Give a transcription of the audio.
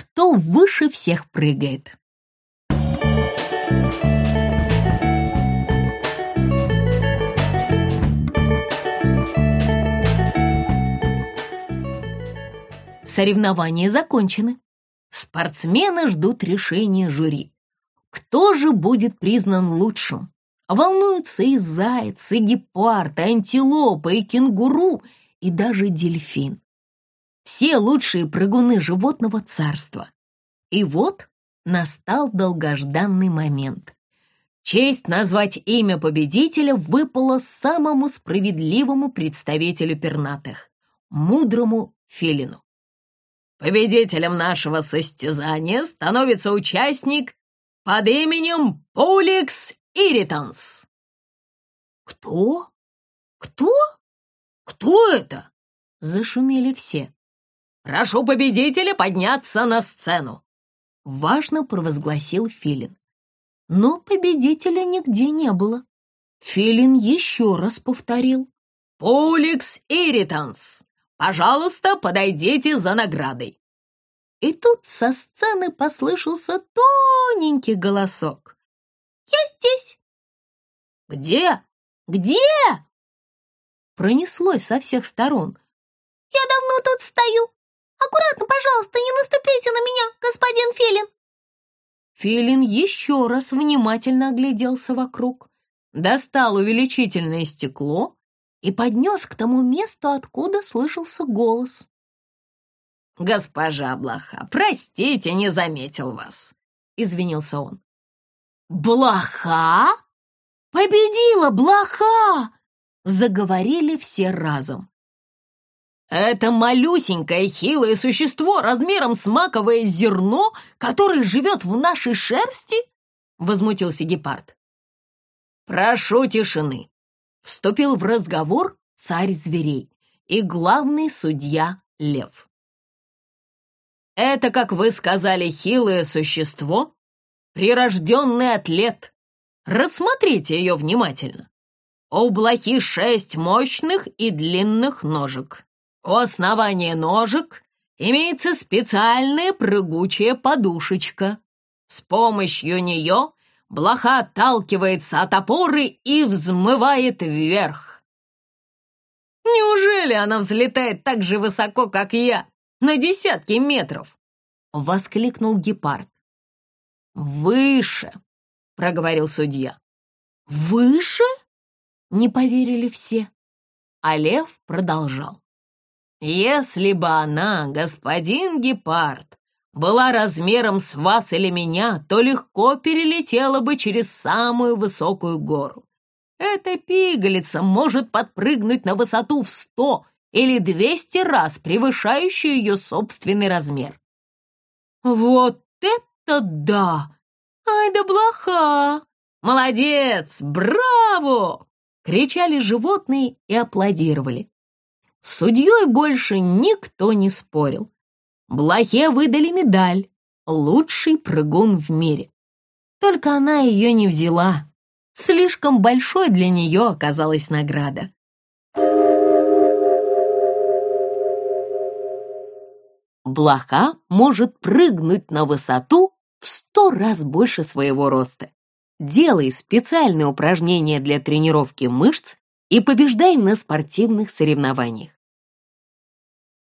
кто выше всех прыгает. Соревнования закончены. Спортсмены ждут решения жюри. Кто же будет признан лучшим? Волнуются и заяц, и гепард, и антилопа, и кенгуру, и даже дельфин. Все лучшие прыгуны животного царства. И вот настал долгожданный момент. Честь назвать имя победителя выпала самому справедливому представителю пернатых — мудрому филину. Победителем нашего состязания становится участник под именем Пуликс Иританс. Кто? Кто? Кто это? Зашумели все. Прошу победителя подняться на сцену. Важно провозгласил Филин. Но победителя нигде не было. Филин еще раз повторил. Пуликс Иританс, Пожалуйста, подойдите за наградой. И тут со сцены послышался тоненький голосок. «Я здесь!» «Где? Где?» Пронеслось со всех сторон. «Я давно тут стою. Аккуратно, пожалуйста, не наступите на меня, господин Филин!» Филин еще раз внимательно огляделся вокруг, достал увеличительное стекло и поднес к тому месту, откуда слышался голос. «Госпожа Блоха, простите, не заметил вас», — извинился он. «Блоха? Победила Блоха!» — заговорили все разом. «Это малюсенькое хилое существо размером с маковое зерно, которое живет в нашей шерсти?» — возмутился гепард. «Прошу тишины», вступил в разговор царь зверей и главный судья лев. Это, как вы сказали, хилое существо, прирожденный атлет. Рассмотрите ее внимательно. У блохи шесть мощных и длинных ножек. У основания ножек имеется специальная прыгучая подушечка. С помощью нее блоха отталкивается от опоры и взмывает вверх. «Неужели она взлетает так же высоко, как я, на десятки метров?» — воскликнул гепард. «Выше!» — проговорил судья. «Выше?» — не поверили все. А лев продолжал. «Если бы она, господин гепард, была размером с вас или меня, то легко перелетела бы через самую высокую гору. Эта пигалица может подпрыгнуть на высоту в сто или двести раз, превышающую ее собственный размер. Вот это да! Ай да блоха! Молодец! Браво! Кричали животные и аплодировали. С судьей больше никто не спорил. Блохе выдали медаль «Лучший прыгун в мире». Только она ее не взяла. Слишком большой для нее оказалась награда. Блоха может прыгнуть на высоту в сто раз больше своего роста. Делай специальные упражнения для тренировки мышц и побеждай на спортивных соревнованиях.